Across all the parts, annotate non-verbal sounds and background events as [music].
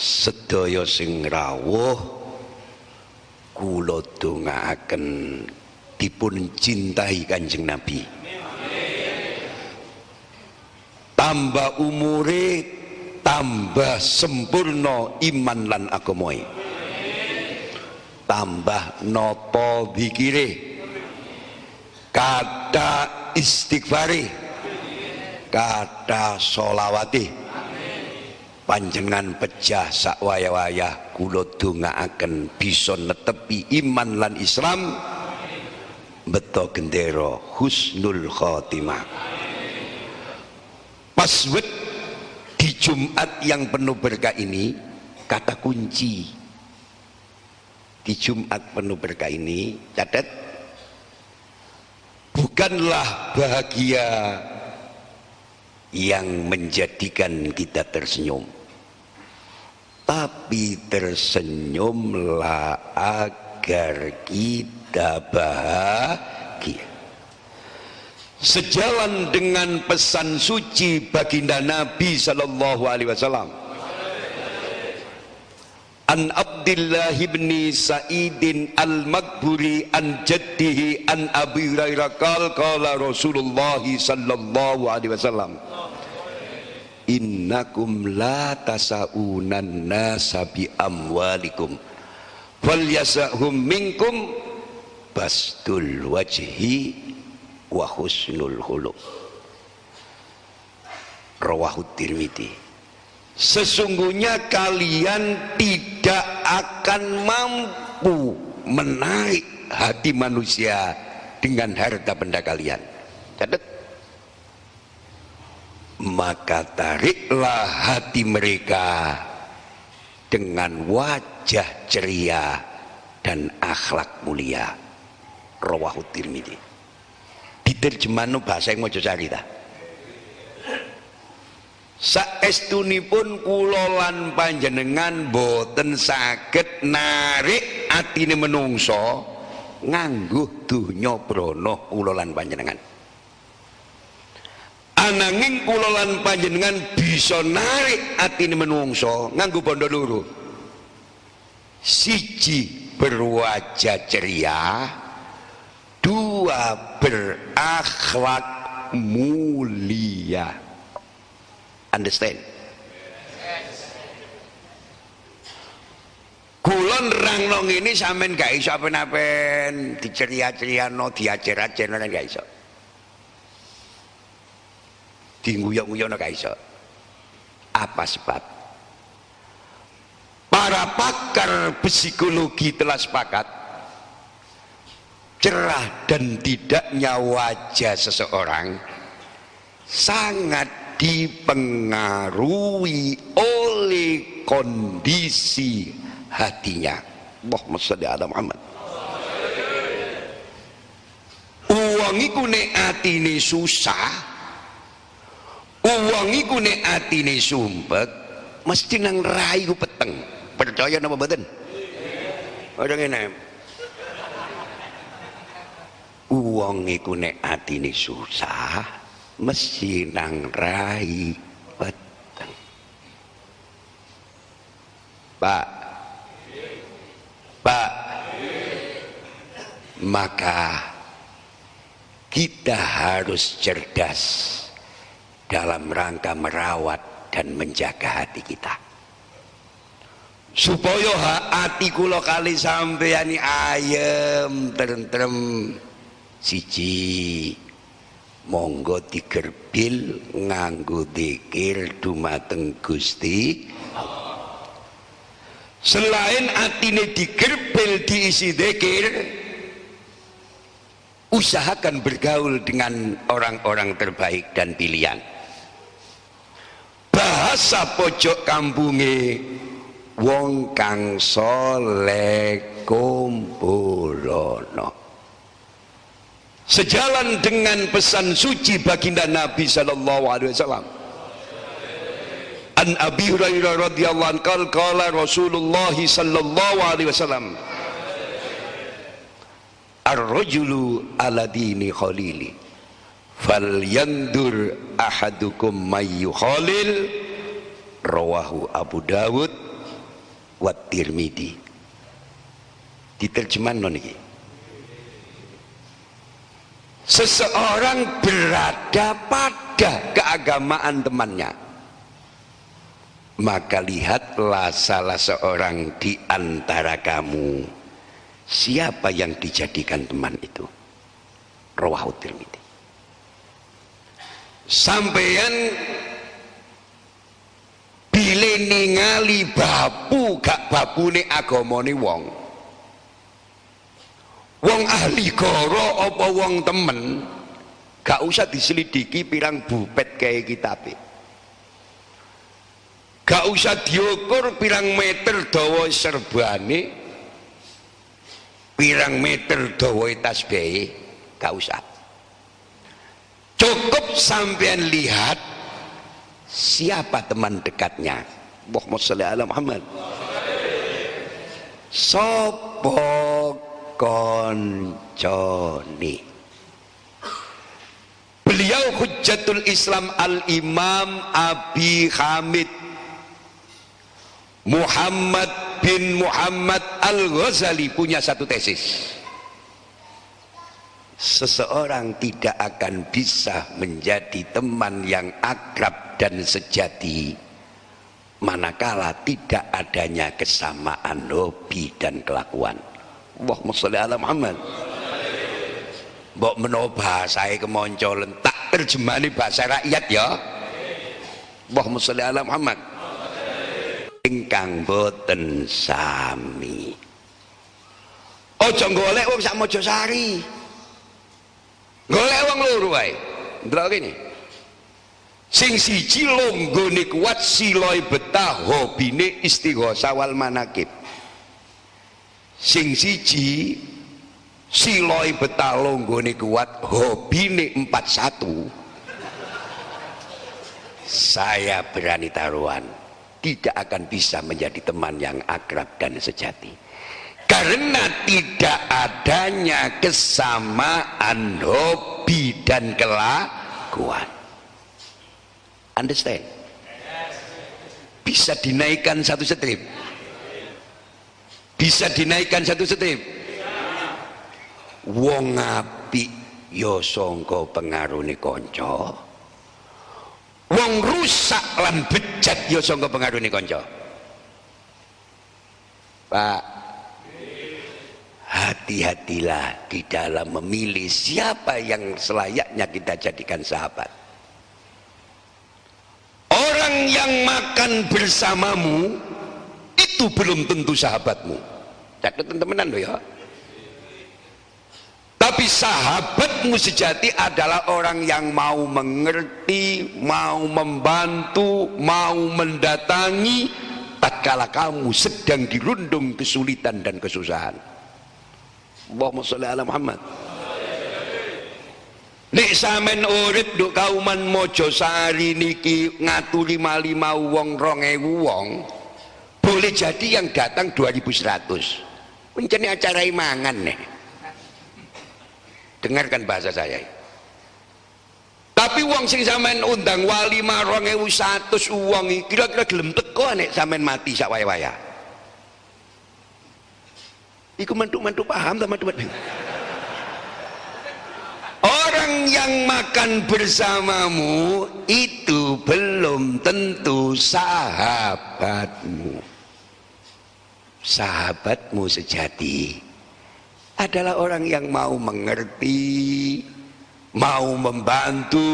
sedaya sing rawuh kula dongaaken dipun cintai Kanjeng Nabi. Tambah umure tambah sempurna iman lan agamoe tambah nopo dikire kata istighfari kata solawati panjenengan pecah sak waya-waya kula dongaaken bisa netepi iman lan Islam. Beto gendera husnul khotimah password di Jumat yang penuh berkah ini kata kunci. Di Jumat penuh berkah ini catat bukanlah bahagia yang menjadikan kita tersenyum tapi tersenyumlah agar kita bahagia. Sejalan dengan pesan suci baginda Nabi sallallahu alaihi wasallam. An Abdullah bin Sa'idin Al-Makburi an jaddihi an Abi Hurairah qala qala Rasulullah sallallahu alaihi wasallam Innakum la tasaunan nasa bi amwalikum. Falyasahum minkum bastul wajhi wa husnul khuluq. Rawahu tirmidzi. Sesungguhnya kalian tidak akan mampu menarik hati manusia dengan harta benda kalian. Catat maka tariklah hati mereka dengan wajah ceria dan akhlak mulia. Rawahu tirmidzi. Diterjemahno bahasa yang mau cari ta? Saestunipun kula lan panjenengan boten saged narik atine menungso nganggo donya brana kula lan panjenengan ananging kula lan panjenengan bisa narik atine menungso nganggo bondo loro. Siji berwajah ceria dua berakhlak mulia. Understand? Kulon rangnong ini sampean gak iso apen-apen diceria-ceriano diajar-ajarno gak iso dinguyok-nguyokno gak iso. Apa sebab? Para pakar psikologi telah sepakat cerah dan tidaknya wajah seseorang sangat dipengaruhi oleh kondisi hatinya. Allahumma sholli ala Muhammad uang iku nek atine susah uang iku nek atine sumpek mesti nang rai ku peteng. Percaya napa mboten? Ora ngene uang iku nek atine susah mesti nang rai peteng. Pak. Pak. Maka kita harus cerdas dalam rangka merawat dan menjaga hati kita. Supaya hati kula kali sampeyan ayem tentrem siji monggo digerbil nganggo dikir dumateng Gusti. Selain atine digerbil diisi dikir usahakan bergaul dengan orang-orang terbaik dan pilihan bahasa pojok kampunge wong kang soleh kumpulono sejalan dengan pesan suci baginda Nabi sallallahu alaihi wasallam. An Abi Hurairah radhiyallahu anhu qala Rasulullah sallallahu alaihi wasallam Ar-rajulu ala dini khalili falyandur ahadukum may yukhalil rawahu Abu Dawud wa Tirmidzi diterjemahkan niki seseorang berada pada keagamaan temannya. Maka lihatlah salah seorang di antara kamu. Siapa yang dijadikan teman itu? Rawahu tirmidzi sampeyan bile ningali babu gak babune agamane wong. Wong ahli goro apa wong temen gak usah diselidiki pirang bupet kayak kitabe. Gak usah diukur pirang meter dawa serbane pirang meter dawa tasbih gak usah. Cukup sampean lihat siapa teman dekatnya? Muhammad sallallahu alaihi Muhammad. Koncone? Beliau hujjatul islam al imam abi hamid Muhammad bin Muhammad al Ghazali punya satu tesis seseorang tidak akan bisa menjadi teman yang akrab dan sejati manakala tidak adanya kesamaan hobi dan kelakuan. Allahumma sholli ala Muhammad. Mbok menawa bahasae kemonco tak terjemahane bahasa rakyat ya. Allahumma sholli ala Muhammad. Ingkang boten sami. Ojo golek wong sak Mojosari golek wong loro wae. Ndelok kene. Sing siji longgone kuat siloi betah hobine istighosah wal manakib. Sing siji siloi betalo nggone kuat hobine 41 saya berani taruhan. Tidak akan bisa menjadi teman yang akrab dan sejati karena tidak adanya kesamaan hobi dan kelakuan. Understand? Bisa dinaikkan satu strip. Bisa dinaikkan satu setip wong apik ya sangka pengaruhne kanca. Wong rusak lan bejat ya sangka pengaruhne kanca. Pak hati-hatilah di dalam memilih siapa yang selayaknya kita jadikan sahabat orang yang makan bersamamu itu belum tentu sahabatmu Catat loh ya. Tapi sahabatmu sejati adalah orang yang mau mengerti, mau membantu, mau mendatangi tatkala kamu sedang dirundung kesulitan dan kesusahan. Allahumma sholli ala Muhammad. Nek sampean urip nduk kauman Mojosari niki ngaturi lima wong 2000 wong, boleh jadi yang datang 2100 mencari acara imangan nih dengarkan bahasa saya tapi uang sing sampean undang wali marong ewu satu uang kira-kira gelem teko nek sampean mati sak waya-waya iku mantu-mantu paham teman-teman orang yang makan bersamamu itu belum tentu sahabatmu sahabatmu sejati adalah orang yang mau mengerti, mau membantu,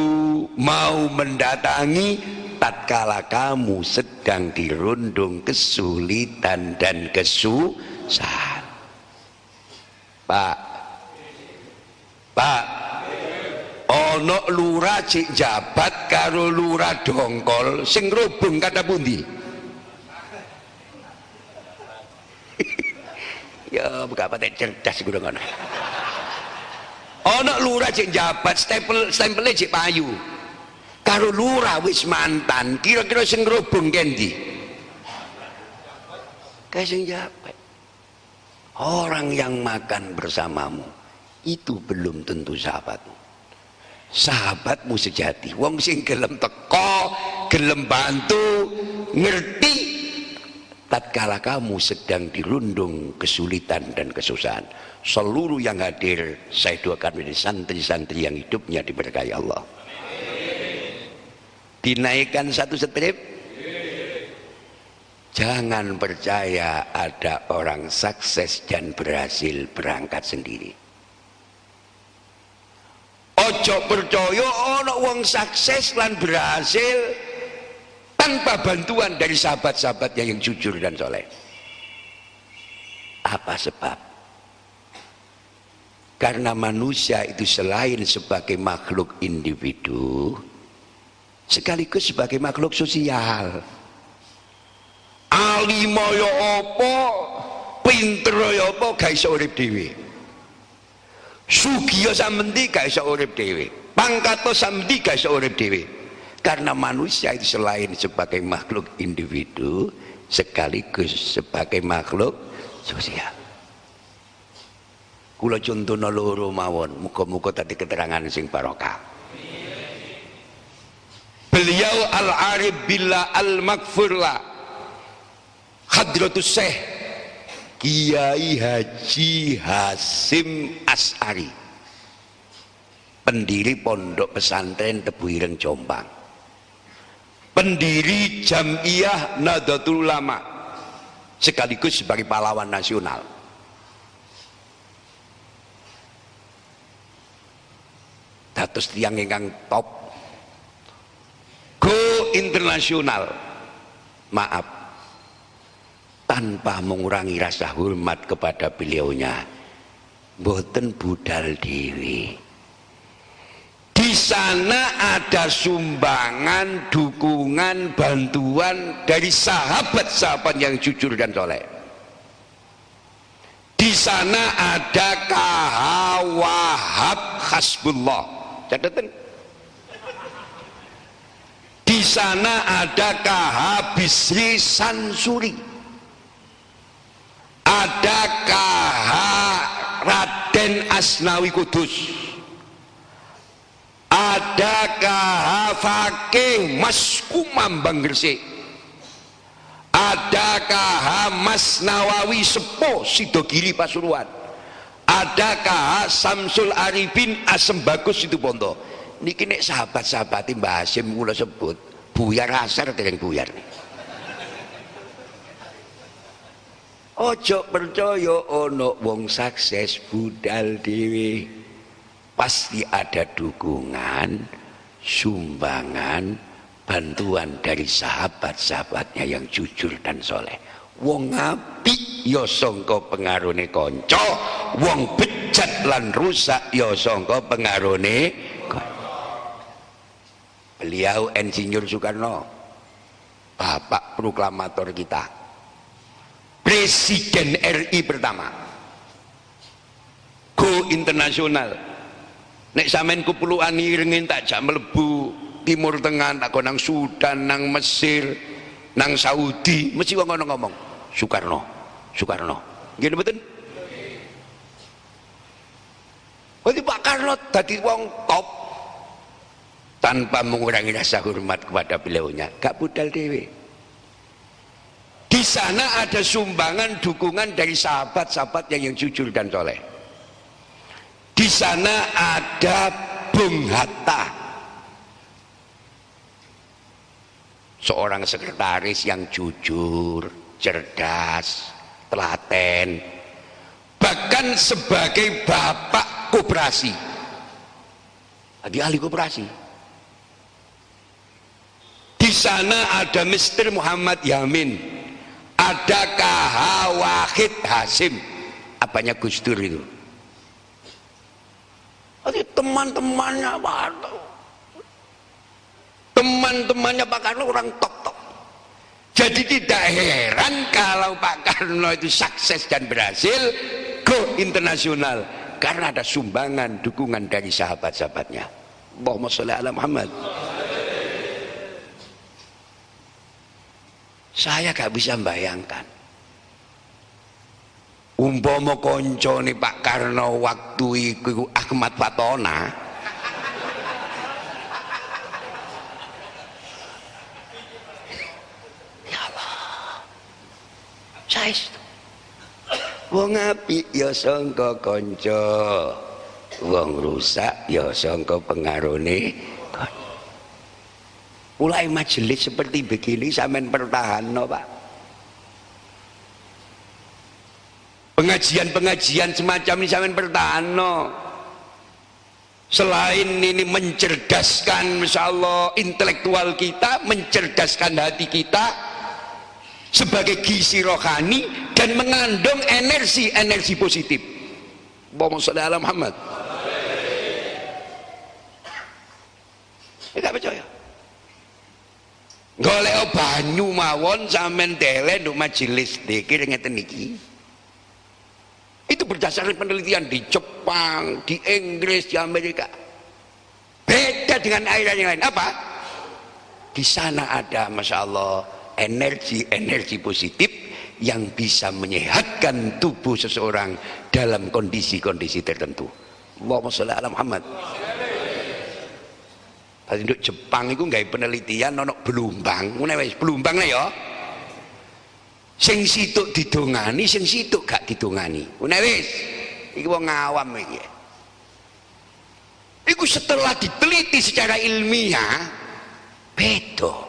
mau mendatangi tatkala kamu sedang dirundung kesulitan dan kesusahan. Pak, Pak, ono lurah cik jabat karo lurah dongkol sing rubung kata bundi. [laughs] ya buka apa cerdas gue ngono. Ana lurah cek jabat stempel stempelnya cek payu. Karo lurah wis mantan kira-kira sing ngrubung kendi? Kayak sing jabat orang yang makan bersamamu itu belum tentu sahabatmu. Sahabatmu sejati. Wong sing gelem teko gelem bantu ngerti tatkala kamu sedang dirundung kesulitan dan kesusahan seluruh yang hadir saya doakan menjadi santri-santri yang hidupnya diberkahi Allah. Dinaikkan satu strip jangan percaya ada orang sukses dan berhasil berangkat sendiri ojo percaya ono wong sukses lan berhasil tanpa bantuan dari sahabat-sahabatnya yang jujur dan soleh. Apa sebab? Karena manusia itu selain sebagai makhluk individu, sekaligus sebagai makhluk sosial. Alimo yo opo, pinter yo opo, gak iso urip dhewe. Sugiyo sampendi gak iso urip dhewe. Pangkato sampendi gak iso urip dhewe. Karena manusia itu selain sebagai makhluk individu, sekaligus sebagai makhluk sosial. Kula contohna loro mawon, muga-muga tadi keterangan sing barokah. Beliau al-arif billah al-maghfurla Hadratus Syekh Kiai Haji Hasim As'ari. Pendiri pondok pesantren Tebu Ireng Jombang. Pendiri Jamiah Nahdlatul Ulama sekaligus sebagai pahlawan nasional. Datus tiang ingkang top. Go internasional. Maaf tanpa mengurangi rasa hormat kepada beliaunya boten budal dewi di sana ada sumbangan, dukungan, bantuan dari sahabat-sahabat yang jujur dan soleh. Di sana ada kahawahab khasbullah. Catatan. Di sana ada kahabisri sansuri. Ada kaha Raden Asnawi Kudus? Adakah fakih Mas Kumambang Gresik adakah Mas Nawawi Sepo Sidogiri Pasuruan? Adakah Samsul Arifin Asem Bagus itu Pondo niki nek sahabat-sahabat Mbah Hasim kula sebut buyar asar dengan buyar Ojo percaya ono wong sukses budal dewi pasti ada dukungan, sumbangan, bantuan dari sahabat-sahabatnya yang jujur dan soleh. Wong api ya sangka pengarone kanca, wong bejat lan rusak ya sangka pengarone Beliau Insinyur Soekarno, Bapak proklamator kita, Presiden RI pertama, go internasional, Nek sampean kepuluhan iringin tak jak melebu Timur Tengah tak nang Sudan, nang Mesir, nang Saudi, mesti wong ngomong. Soekarno, Soekarno. Nggih mboten? Berarti Pak Karno tadi wong top tanpa mengurangi rasa hormat kepada beliaunya. Gak budal dewe. Di sana ada sumbangan dukungan dari sahabat-sahabat yang, yang jujur dan soleh. Di sana ada Bung Hatta. Seorang sekretaris yang jujur, cerdas, telaten, bahkan sebagai bapak koperasi. Di ahli koperasi. Di sana ada Mr. Muhammad Yamin, ada KH Wahid Hasim. Apanya Gus Dur itu? Teman-temannya Pak Teman-temannya Pak Karno orang top-top. Jadi tidak heran kalau Pak Karno itu sukses dan berhasil go internasional karena ada sumbangan dukungan dari sahabat-sahabatnya. Allahumma sholli ala Muhammad. Saya gak bisa membayangkan. Umpama kancane Pak Karno waktu iku Ahmad Fatona. Ya Allah. Saestu wong apik ya sangka kanca. Wong rusak ya sangka pengarone mulai majelis seperti begini sampean pertahanno Pak. Pengajian-pengajian semacam ini sampean pertahanno. Selain ini mencerdaskan Masya Allah intelektual kita mencerdaskan hati kita sebagai gizi rohani dan mengandung energi-energi positif. Allahumma sholli ala Muhammad. Tidak percaya golek banyu mawon sampean tele nduk majelis dikir ngeten niki itu berdasarkan penelitian di Jepang, di Inggris, di Amerika. Beda dengan air yang lain. Apa? Di sana ada, masya Allah, energi-energi positif yang bisa menyehatkan tubuh seseorang dalam kondisi-kondisi tertentu. Allahumma sholli ala Muhammad. Tadi untuk Jepang itu nggak penelitian nono belumbang, mana belumbang ya. Sing situk didongani sing situk gak didongani. Ngene wis. Iki wong ngawam iki. Iku setelah diteliti secara ilmiah beda.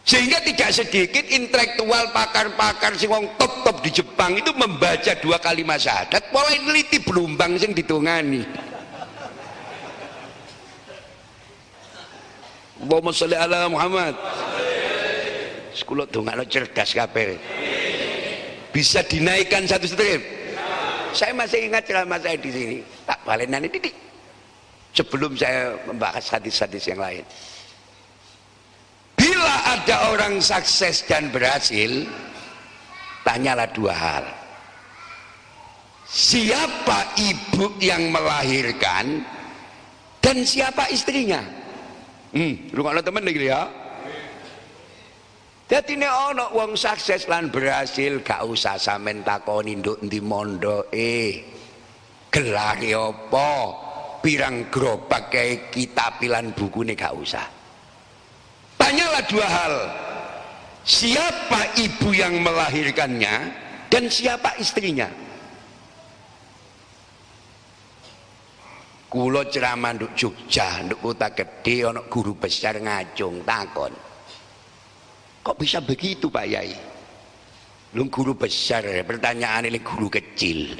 Sehingga tidak sedikit intelektual pakar-pakar sing wong top-top di Jepang itu membaca dua kalimat syahadat mulai neliti belumbang sing ditungani Allahumma sholli ala Muhammad. Kula dongakno cerdas kabeh. Bisa dinaikkan satu strip. Saya masih ingat ceramah saya di sini. Tak balenan ini sebelum saya membahas hadis-hadis yang lain. Bila ada orang sukses dan berhasil tanyalah dua hal. Siapa ibu yang melahirkan dan siapa istrinya hmm, lu teman nih ya jadi ini ono wong sukses lan berhasil gak usah sampean takoni nduk ndi mondoke. Gelare apa? Pirang gerobak kayak kita pilan buku ini gak usah. Tanyalah dua hal. Siapa ibu yang melahirkannya dan siapa istrinya? Kulo ceramah nduk Jogja, nduk kota gede ono guru besar ngajung takon. Kok bisa begitu Pak Yai? Lu guru besar, pertanyaan ini guru kecil.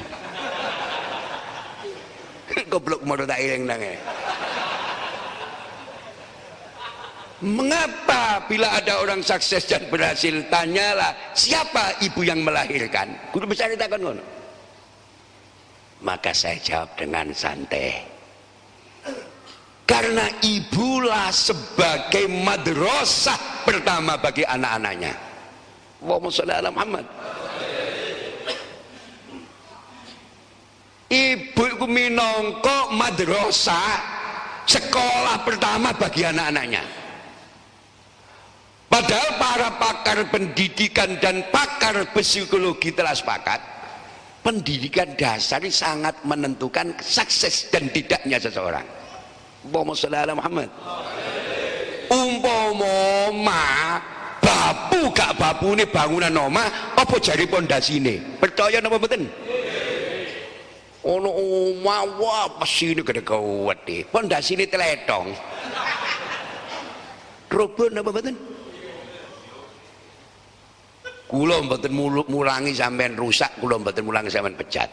[laughs] Goblok mau tak ilang nang Mengapa bila ada orang sukses dan berhasil tanyalah siapa ibu yang melahirkan? Guru besar itu akan ngono. Maka saya jawab dengan santai. Karena ibulah sebagai madrasah pertama bagi anak-anaknya. Allahumma sholli ala Muhammad. Ibu itu minongko madrasah sekolah pertama bagi anak-anaknya. Padahal para pakar pendidikan dan pakar psikologi telah sepakat pendidikan dasar ini sangat menentukan sukses dan tidaknya seseorang. Allahumma sholli Muhammad. Umpama bapu gak bapu ini bangunan oma apa jari pondasine? Percaya napa mboten? Ono oma wah ini gede kuat deh pondasine teletong. Robo napa mboten? Kula mboten mulangi sampean rusak kula mboten mulangi sampean bejat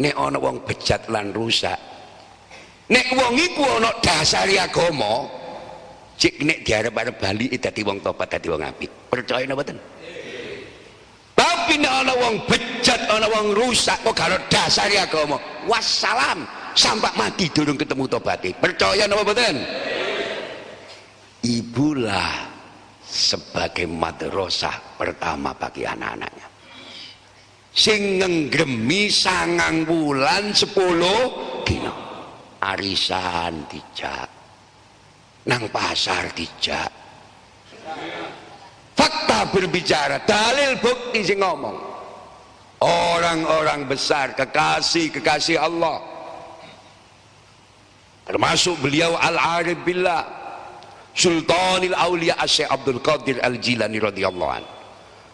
nek ana wong bejat lan rusak nek wong iku ana dasari agama cik nek diarep-arep bali dadi wong topat dadi wong apik. Percaya napa mboten tapi nek ana wong bejat ana wong rusak kok karo dasari agama? Wassalam sampai mati durung ketemu tobaté percaya napa mboten ibulah sebagai madrasah pertama bagi anak-anaknya. Sing ngenggremi sangang bulan sepuluh dina arisan dijak. Nang pasar dijak. Fakta berbicara dalil bukti sing ngomong. Orang-orang besar kekasih-kekasih Allah. Termasuk beliau al-arif billah Sultanil Aulia Asy Abdul Qadir Al Jilani radhiyallahu an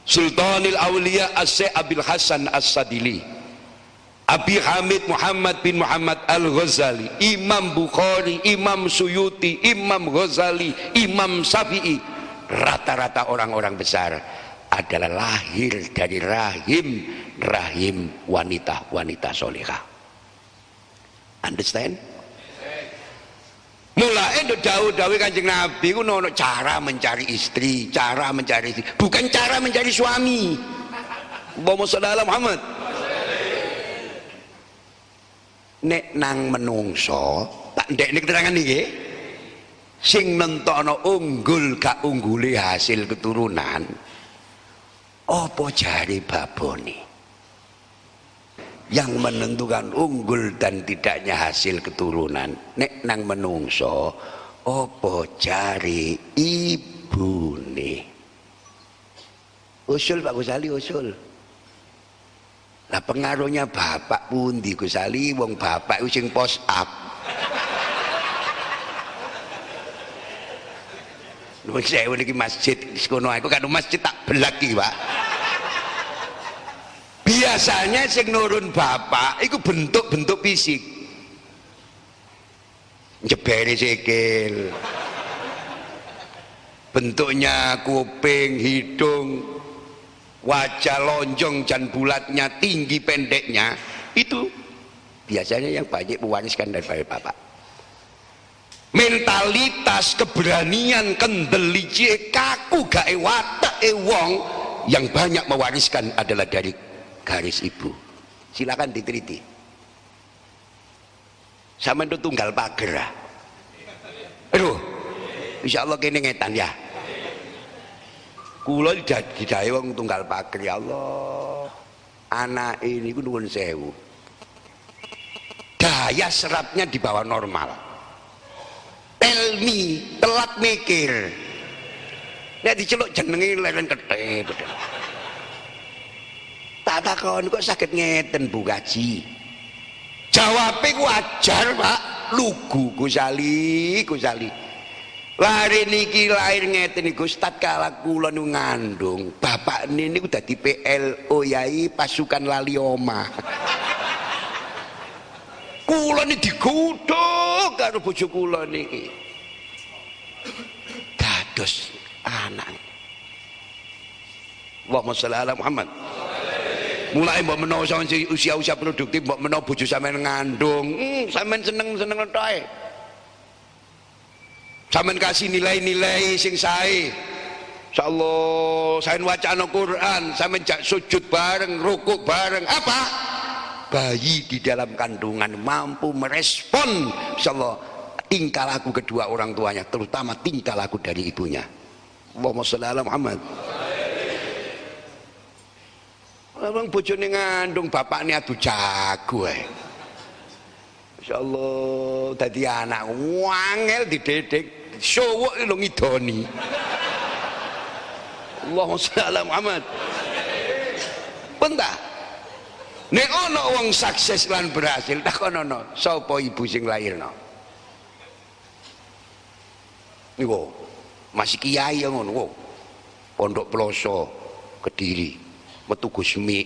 Sultanil Aulia Asy Abil Hasan As-Sadili Abi Hamid Muhammad bin Muhammad Al-Ghazali Imam Bukhari, Imam Suyuti, Imam Ghazali, Imam Syafi'i. Rata-rata orang-orang besar adalah lahir dari rahim rahim wanita-wanita solehah. Understand? mulai itu jauh-jauh kanjeng Nabi itu nono cara mencari istri cara mencari istri. Bukan cara mencari suami. Allahumma Muhammad nek nang menungso tak ndek nek keterangan niki sing nentokno unggul gak ungguli hasil keturunan apa jari babone yang menentukan unggul dan tidaknya hasil keturunan nek nang menungso apa jari ibune? Usul Pak Gusali usul lah pengaruhnya bapak pun di Gusali wong bapak itu sing pos up. Nuwun sewu niki masjid sekono aku kan masjid tak belaki, Pak. Biasanya sing nurun bapak itu bentuk-bentuk fisik. Jebere sikil. Bentuknya kuping, hidung, wajah lonjong dan bulatnya tinggi pendeknya itu biasanya yang banyak mewariskan dari bapak. Mentalitas keberanian kendelici kaku gae watak e wong yang banyak mewariskan adalah dari garis ibu. Silakan diteliti. Sama itu tunggal pager aduh insya Allah kini ngetan ya kula didahe wong tunggal pager ya Allah. Anak ini ku nuwun sewu. Daya serapnya di bawah normal. Telmi telat mikir. Nek diceluk jenenge leren kethe tak takon kok sakit ngeten Bu Gaji jawabe wajar Pak. Lugu Gusali Gusali Lari niki lahir ngeten niku Ustaz kala kula nu ngandung. Bapak niku dadi PLO yai pasukan lali oma. [laughs] kula niki digodhog karo bojo kula niki. Dados anak. Allahumma sholli ala Muhammad. Mulai mbok menawa usia-usia produktif mbok menawa bojo sampean ngandung, hmm, sampean seneng-seneng tok Sampeyan kasih nilai-nilai sing sae. Insyaallah saya wacana Quran, sampeyan jak sujud bareng, rukuk bareng. Apa? Bayi di dalam kandungan mampu merespon insyaallah tingkah laku kedua orang tuanya, terutama tingkah laku dari ibunya. Allahumma sholli ala Muhammad. Orang bojone ngandung bapaknya adu jago eh. Insyaallah dadi anak wangel dididik Syowok lho ngidoni. Allahumma sholli ala Muhammad. Pentah. Nek ana wong sukses lan berhasil, takonono, sapa ibu sing lairno? Niku masih kiai yang ngono. Pondok Peloso, Kediri, metu Gusmi,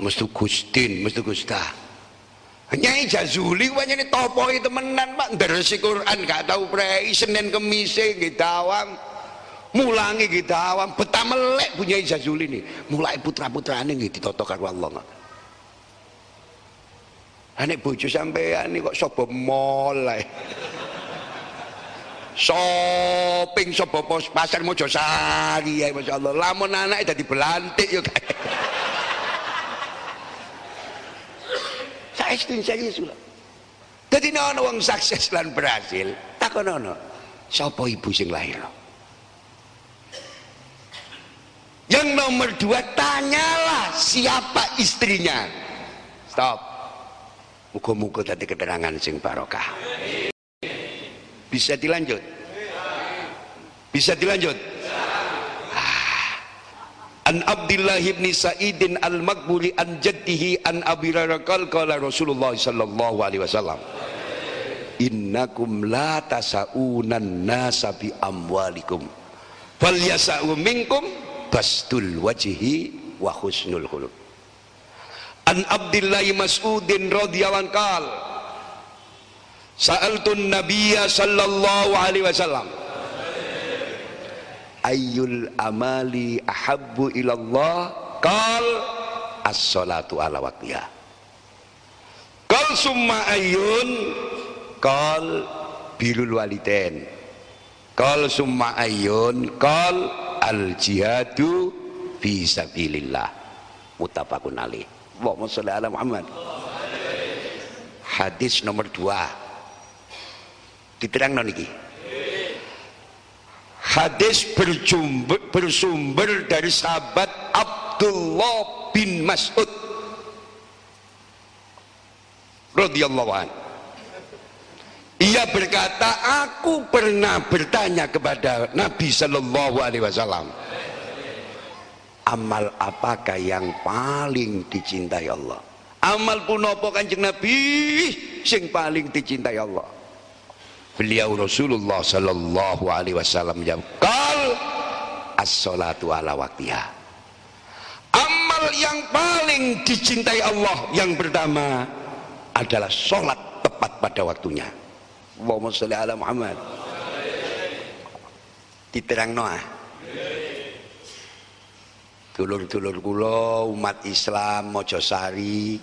metu Gustin, metu Gustah. Nyai Jazuli wanyane topoi temenan Pak. Nderesi Quran gak tahu prei Senin Kemis nggih dawam. Mulangi nggih dawam. Betah melek punya Jazuli ini mulai putra-putrane nggih ditoto karo Allah Ane bojo sampean kok sapa mulai shopping sapa pasar Mojosari ya masyaallah lamun anake dadi belantik yo saestun serius kula dadi ana wong sukses lan berhasil takonono sapa ibu sing lahir? Yang nomor dua tanyalah siapa istrinya. Stop. Muka-muka tadi keterangan sing barokah. Bisa dilanjut? Bisa dilanjut An Abdullah bin Sa'idin al-Makbuli an jaddihi an Abi Hurairah qala Rasulullah sallallahu alaihi wasallam innakum la tasaunan nasa bi amwalikum fal yasau minkum bastul wajhi wa husnul khuluq. An Abdullah Mas'udin radhiyallahu anhu Sa'altun Nabiya sallallahu alaihi wasallam Ayyul amali ahabbu ilallah. Qal as-salatu ala waqtiha. Qal summa ayyun. Qal bilul walidain. Qal summa ayyun. Qal al jihadu fi sabilillah. Mutafakun alaih. Allahumma salli ala Muhammad. Hadis nomor dua. Diterang niki hadis bersumber, bersumber dari sahabat Abdullah bin Mas'ud. Radhiyallahu an ia berkata aku pernah bertanya kepada Nabi sallallahu alaihi wasallam amal apakah yang paling dicintai Allah amal pun apa kanjeng Nabi? Sing paling dicintai Allah beliau Rasulullah sallallahu alaihi wasallam menjawab kal as-salatu ala waktiha amal yang paling dicintai Allah yang pertama adalah sholat tepat pada waktunya. Allahumma sholli ala Muhammad. Diterang noah. Dulur-dulur kula umat Islam Mojosari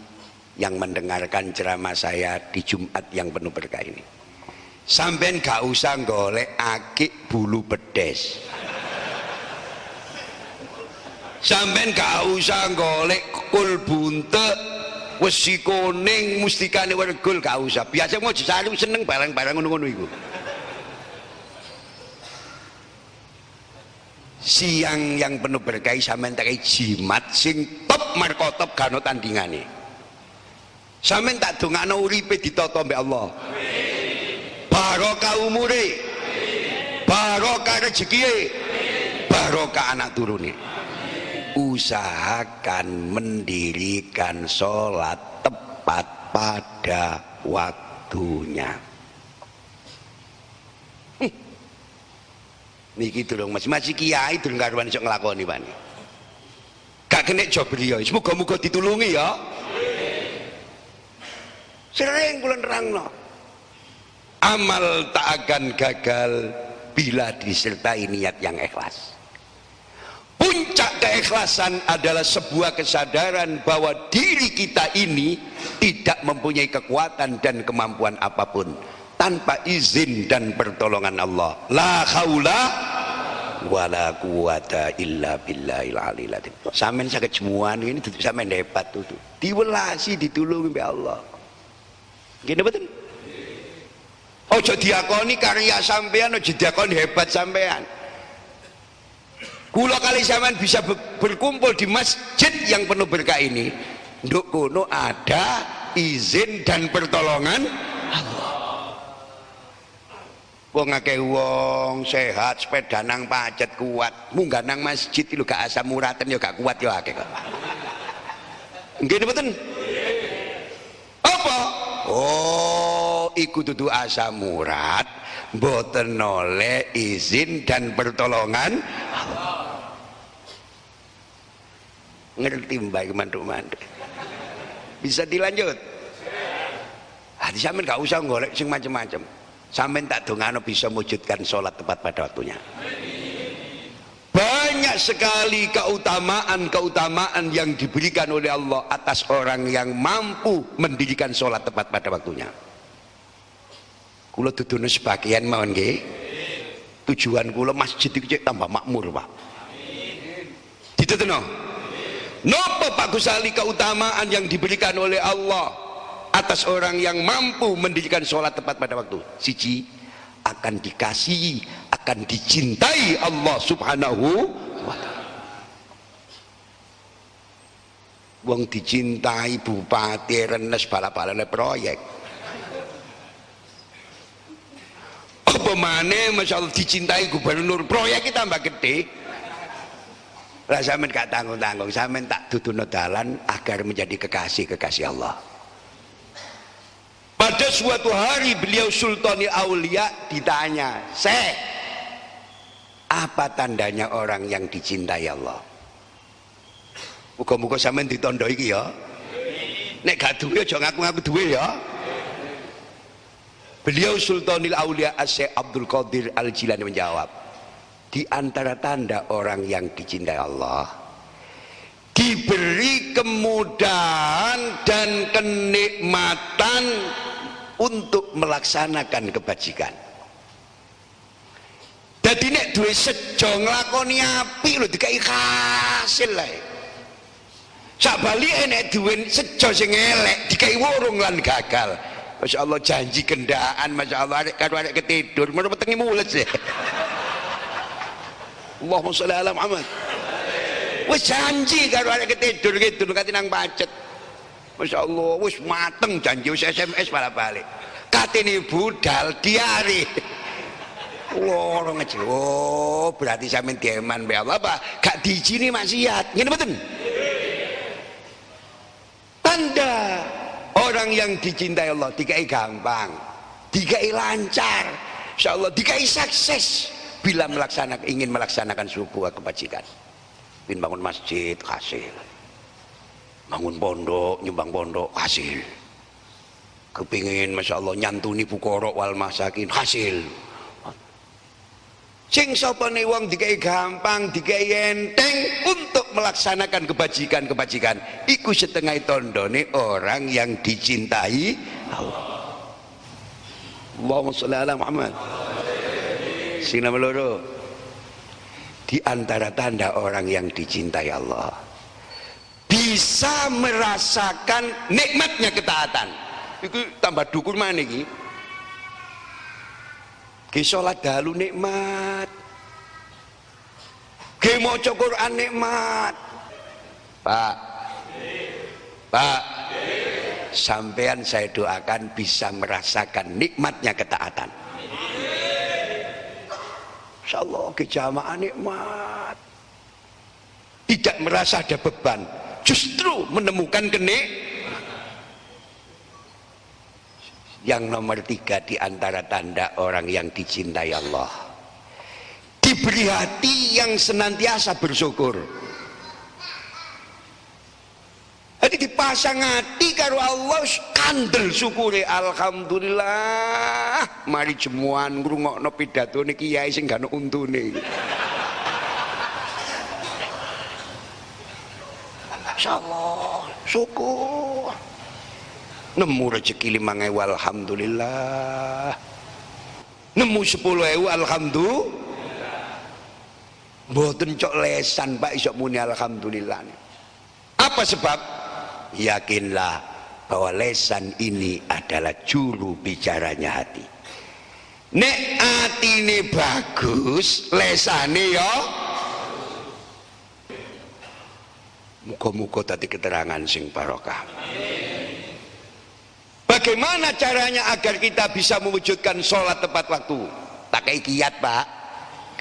yang mendengarkan ceramah saya di Jumat yang penuh berkah ini sampean gak usah golek akik bulu pedes sampean gak usah golek kul bunte wesi kuning mustikane wergul gak usah. Biasa mau disari seneng barang-barang ngono-ngono iku. Siang yang penuh berkah sampean tak jimat sing top markotop gano tandingane. Sampean tak dongakno uripe ditata mbek Allah. amin barokah umure. Barokah rezeki barokah anak turune. Usahakan mendirikan sholat tepat pada waktunya. Hm. niki dong masih masih kiai durung karuan iso nglakoni Pak. Gak kena job beliau. Semoga-moga ditulungi ya. Sering kula nerangno amal tak akan gagal bila disertai niat yang ikhlas. Puncak keikhlasan adalah sebuah kesadaran bahwa diri kita ini tidak mempunyai kekuatan dan kemampuan apa pun tanpa izin dan pertolongan Allah. La haula wala quwata illa billahil aliyil azim sampean saged jemuan ini sampean hebat tuh diwelasi ditulungi oleh Allah. Gini betul ojo diakoni karya sampean ojo diakoni hebat sampean kula kali sampean bisa berkumpul di masjid yang penuh berkah ini nduk kuno ada izin dan pertolongan Allah. Wong akeh wong sehat sepeda nang pacet kuat. Munggah nang masjid lu gak asam muratan ya gak kuat ya akeh kok. Nggih apa? Oh iku dudu asam murad boten oleh izin dan pertolongan ngerti mbak mantuk-mantuk. Bisa dilanjut? Hati sampean gak usah golek sing macam-macam sampean tak dongano bisa mewujudkan sholat tepat pada waktunya. Banyak sekali keutamaan-keutamaan yang diberikan oleh Allah atas orang yang mampu mendirikan sholat tepat pada waktunya kula dudono sebagian mawon nggih. Tujuan kula masjid iki tambah makmur Pak. Ditutuno Nopo Pak Gusali keutamaan yang diberikan oleh Allah atas orang yang mampu mendirikan sholat tepat pada waktu? Siji akan dikasihi akan dicintai Allah subhanahu wa ta'ala. Wong dicintai bupati renes balap-balap proyek apa mana Masya Allah dicintai gubernur. Proyek kita tambah gede. Lah sampean gak tanggung-tanggung. Sampean tak duduno dalan agar menjadi kekasih-kekasih Allah. Pada suatu hari beliau sultani aulia ditanya Syekh apa tandanya orang yang dicintai Allah? Muka-muka sampean ditondo iki ya. Nek gak duwe aja ngaku-ngaku duwe ya beliau sultanil aulia Syekh Abdul Qadir Al-Jilani menjawab di antara tanda orang yang dicintai Allah diberi kemudahan dan kenikmatan untuk melaksanakan kebajikan. Jadi nek duwe sejo nglakoni api lho dikai hasil lah. Sabalike nek duwe sejo sing elek dikai wurung lan gagal. Masya Allah janji kendaan, Masya Allah arek karo ketidur, mau petengi mulut sih. Allahumma sholli ala Muhammad. Wis janji karo arek ketidur gitu kate nang pacet. Masya Allah, wis mateng janji wis SMS malah balik. Katene budal diari. Loro ngece. Oh, berarti sampean dieman be Allah apa? Gak diizini maksiat. Ngene mboten? Tanda orang yang dicintai Allah dikai gampang, dikai lancar, insya Allah dikai sukses bila melaksanakan ingin melaksanakan sebuah kebajikan. Ingin bangun masjid hasil. Bangun pondok nyumbang pondok hasil. Kepingin masya Allah nyantuni bukoro wal masakin hasil sing sopane wong dikai gampang dikai enteng untuk melaksanakan kebajikan-kebajikan. Iku setengah tondone orang yang dicintai Allah. Allahumma sholli ala Muhammad. Sing loro. Di antara tanda orang yang dicintai Allah bisa merasakan nikmatnya ketaatan. Itu tambah dukun mana ini Ki sholat dahulu nikmat. Ki maca Quran nikmat. Pak. Pak. Sampean saya doakan bisa merasakan nikmatnya ketaatan. Insyaallah ke jamaah nikmat. Tidak merasa ada beban, justru menemukan kenik yang nomor tiga di antara tanda orang yang dicintai Allah. Diberi hati yang senantiasa bersyukur. Jadi dipasang hati karo Allah kandel syukuri. Alhamdulillah. Mari jemuan ngrungokno pidato niki kiai sing gak untune. Insyaallah syukur nemu rezeki lima ewu alhamdulillah. Nemu sepuluh ewu alhamdulillah. Mboten cok lesan pak isok muni alhamdulillah. Apa sebab? Yakinlah bahwa lesan ini adalah juru bicaranya hati. Nek hati ini bagus lesane ya muka-muka tadi keterangan sing barokah Bagaimana caranya agar kita bisa mewujudkan sholat tepat waktu? Kayak kiat pak.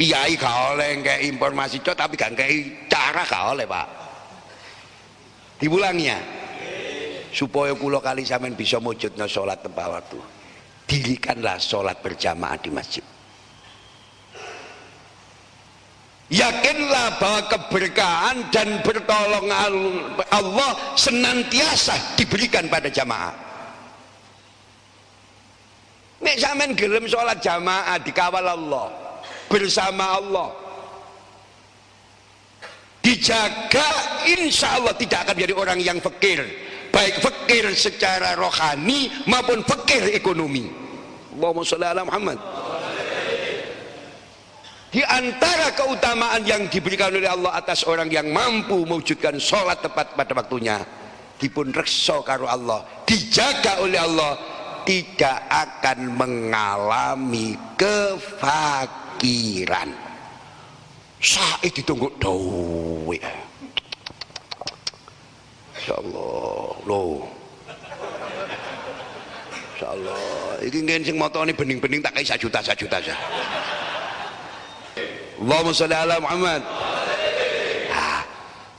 Kiai gak oleh kayak informasi cok tapi gak kayak cara gak oleh pak. Dibulangnya supaya kulo kali sampean bisa mewujudkan sholat tepat waktu. Dirikanlah sholat berjamaah di masjid. Yakinlah bahwa keberkahan dan pertolongan Allah senantiasa diberikan pada jamaah. Nek sampean gelem sholat jamaah dikawal Allah bersama Allah dijaga insya Allah tidak akan menjadi orang yang fakir baik fakir secara rohani maupun fakir ekonomi. Allahumma sholli ala Muhammad. Di antara keutamaan yang diberikan oleh Allah atas orang yang mampu mewujudkan sholat tepat pada waktunya dipun rekso karo Allah dijaga oleh Allah tidak akan mengalami kefakiran. Saat ditunggu duit Allah lo Allah ini ngene sing ini bening-bening tak kayak juta juta saja Allahumma sholli ala Muhammad.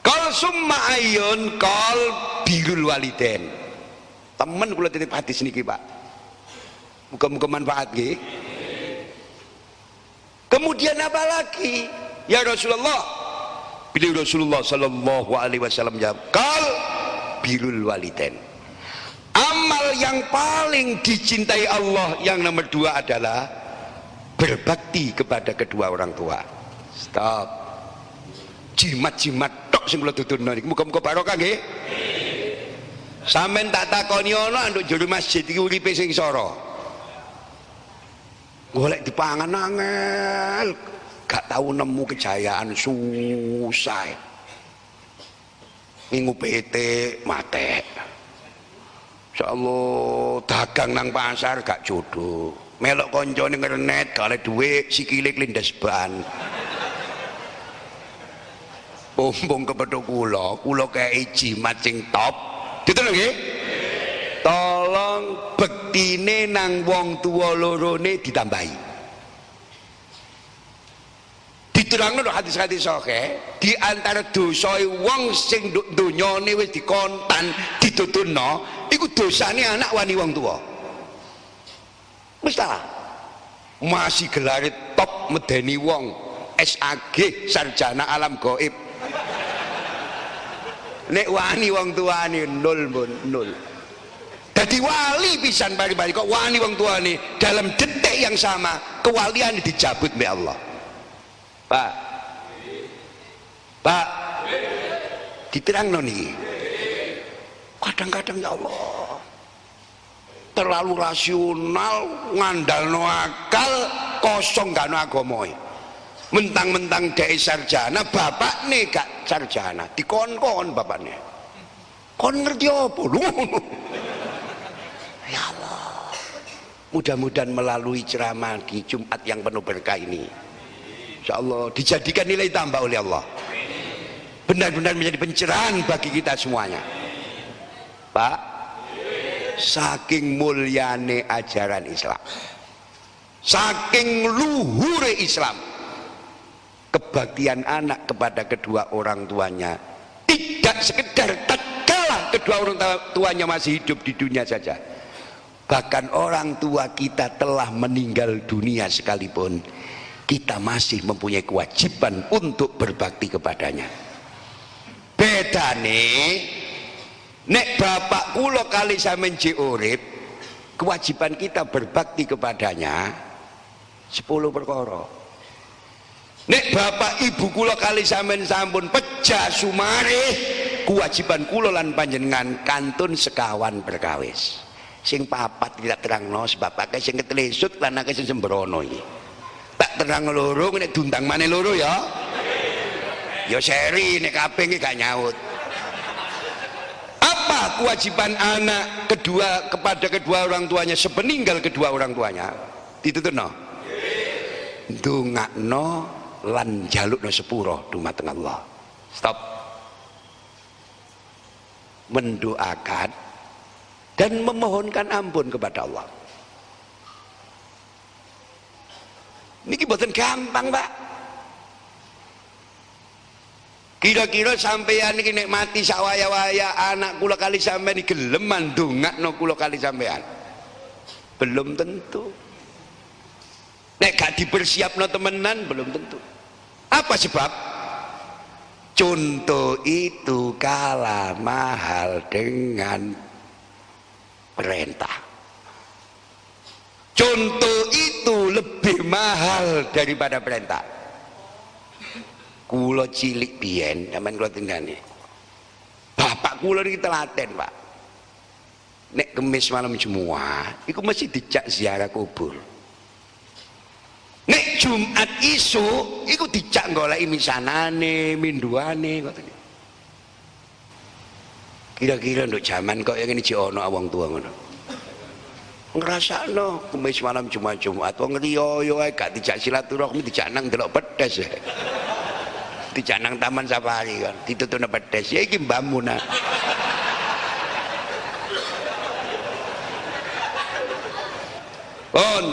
Kal summa ayun kal birul waliden temen kula titip hadis niki Pak Muka-muka manfaat nggih. Kemudian apa lagi? Ya Rasulullah. Bila Rasulullah sallallahu alaihi wasallam jawab, "Kal birul waliden." Amal yang paling dicintai Allah yang nomor dua adalah berbakti kepada kedua orang tua. Stop. Jimat-jimat tok sing kula tuturno niki. Muga-muga barokah nggih. Sampeyan tak takoni ana nduk jero masjid iki uripe sing sora. Golek dipangan angel. Gak tahu nemu kejayaan susah. Minggu PT mate. Insyaallah dagang nang pasar gak jodoh. Melok koncone ngernet gale dhuwit sikile klindes ban. Pompong kepethuk kula, kula kei jimat sing top. Gitu nggih? Tolong bektine nang wong tuwa lorone ditambahi. Diterangno no hadis-hadis sahih, di antara dosa wong sing donyane wis dikontan dituturno, iku dosane anak wani wong tuwa. Wis Masih gelar top medeni wong SAG sarjana alam goib nek wani wong tuane nol nol jadi wali pisan bari-bari. Kok wani wong tuane dalam detik yang sama kewalian dicabut oleh Allah. Pak. Pak. Diterang nih kadang-kadang ya Allah terlalu rasional ngandal no akal kosong gak no agomoy mentang-mentang dek sarjana bapak nih gak sarjana. Dikon-kon bapaknya. Kon ngerti apa? Lu ya Allah mudah-mudahan melalui ceramah di Jumat yang penuh berkah ini. Insya Allah dijadikan nilai tambah oleh Allah. Benar-benar menjadi pencerahan bagi kita semuanya. Pak saking mulyane ajaran Islam saking luhure Islam kebaktian anak kepada kedua orang tuanya tidak sekedar tatkala kedua orang tuanya masih hidup di dunia saja bahkan orang tua kita telah meninggal dunia sekalipun kita masih mempunyai kewajiban untuk berbakti kepadanya. Beda nih. Nek bapak kulo kali saya menci kewajiban kita berbakti kepadanya 10 perkara. Nek bapak ibu kula kali sampean sampun pecah sumare kewajiban kula lan panjenengan kantun sekawan berkawis. Sing papat tidak terang no sebab pakai sing ketelesut lan akeh sing sembrono iki. Tak terang loro nek dundang mana loro ya. Ya seri nek kabeh gak nyaut. Apa kewajiban anak kedua kepada kedua orang tuanya sepeninggal kedua orang tuanya? Dituturno. Dungakno lan jaluk no sepuro dumateng Allah stop mendoakan dan memohonkan ampun kepada Allah. Ini buatan gampang pak. Kira-kira sampean ini mati sawaya-waya anak kula kali sampean ini geleman dongak no kula kali sampean? Belum tentu. Nek gak dipersiapno temenan belum tentu. Apa sebab? Contoh itu kalah mahal dengan perintah contoh itu lebih mahal daripada perintah. Kulo cilik bien zaman kulo tinggalnya bapak kulo ini telaten pak. Nek kemis malam semua itu mesti dicak ziarah kubur. Nek Jumat isu iku dicak goleki misanane, minduane ngoten. Kira-kira untuk zaman kok yang ini ono awang tua ngono. Ngrasakno kemis malam Jumat Jumat wong riyo yo gak dijak silaturahmi dijak nang delok pedes. Dijak nang taman safari kan, ditutune pedes. Ya iki mbahmu nah. On,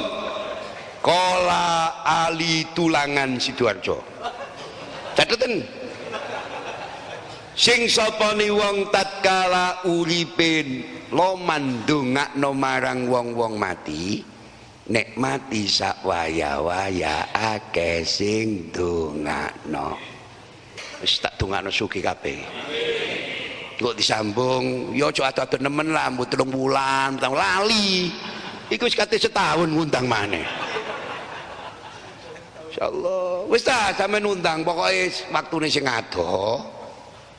Kola Ali Tulangan Sidoarjo. Cateten. Sing sapane wong tatkala uripin loman ndongakno marang wong-wong mati, nikmati sak waya-waya akeh sing dongakno wis tak dongakno sugih kabeh. Kok disambung ya aja adu nemen lah mbok telung wulan lali. Iku wis kate setahun ngundang maneh. Insyaallah. Wis ta sampean undang pokoke waktune sing ado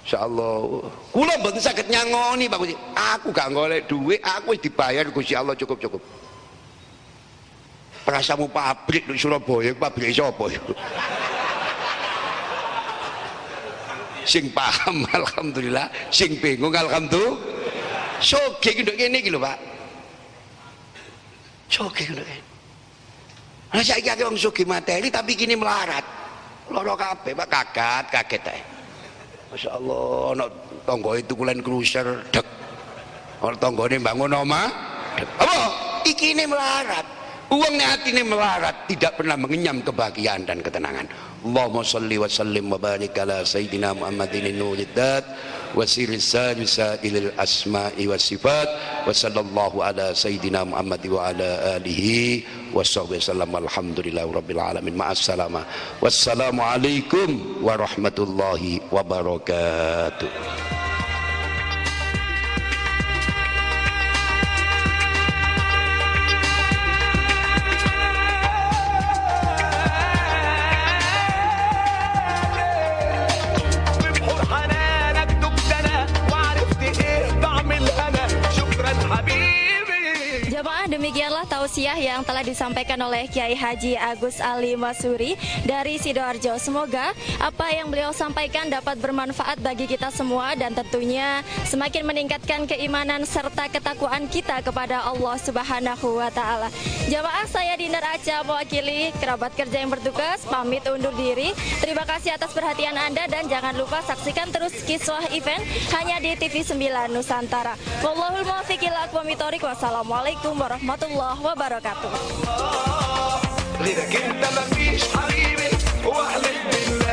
insyaallah. Kula mboten saged nyangoni Pak Gusti. Aku gak golek duit aku wis dibayar Gusti Allah cukup-cukup. Perasamu pabrik di Surabaya pabrik sapa? Ya sing paham [laughs] alhamdulillah. Sing bingung alhamdulillah. Soge ki kene iki lho Pak. Soge ngono kene Nah saiki akeh wong sugih materi tapi kini melarat. Loro kabeh Pak kaget, kaget ae. Masya Allah, ana tangga itu kulen cruiser dek. Ana tanggane bangun oma. Apa? Iki ini melarat. Uang ini melarat tidak pernah mengenyam kebahagiaan dan ketenangan. Allahumma salli wa sallim wa barik ala sayyidina Muhammadin nulidat wa sirri ilil asma'i wa sifat wa sallallahu ala sayyidina Muhammad wa ala alihi wa sahbihi sallam alhamdulillahi rabbil alamin ma'assalama wassalamu alaikum warahmatullahi tausiah yang telah disampaikan oleh Kiai Haji Agus Ali Masuri dari Sidoarjo. Semoga apa yang beliau sampaikan dapat bermanfaat bagi kita semua dan tentunya semakin meningkatkan keimanan serta ketakwaan kita kepada Allah Subhanahu wa taala. Jamaah saya Dinar Aca mewakili kerabat kerja yang bertugas pamit undur diri. Terima kasih atas perhatian Anda dan jangan lupa saksikan terus kiswah event hanya di TV 9 Nusantara. Wallahul muwaffiq ila Wassalamualaikum warahmatullahi warahmatullahi wabarakatuh. غيرك انت مفيش حبيبي واحلف بالله